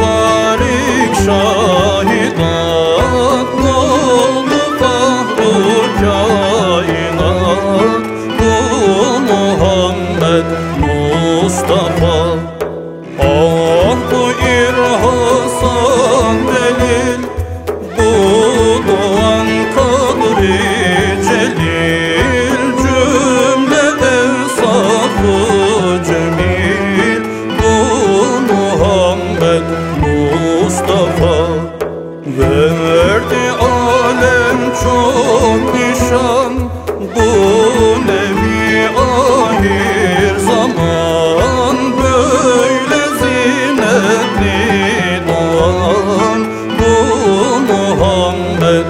varik şahidat Nolu fahru Muhammed Mustafa Verdi alem çok nişan Bu nevi ahir zaman? Böyle zinetli doğan bu Muhammed.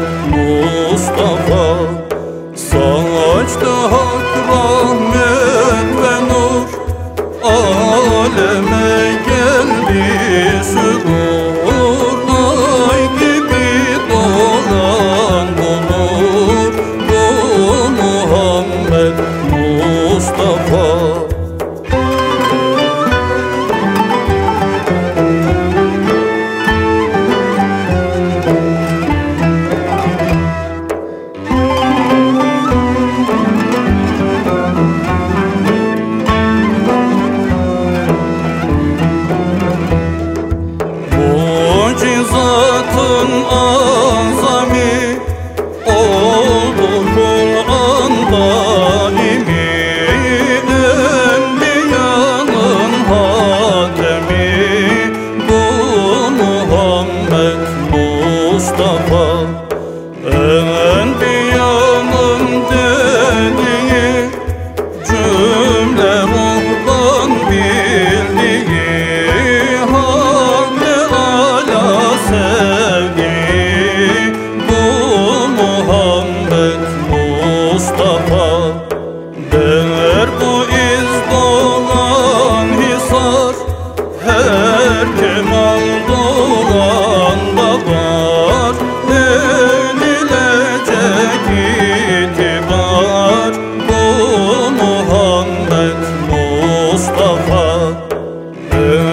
phương ô Earth.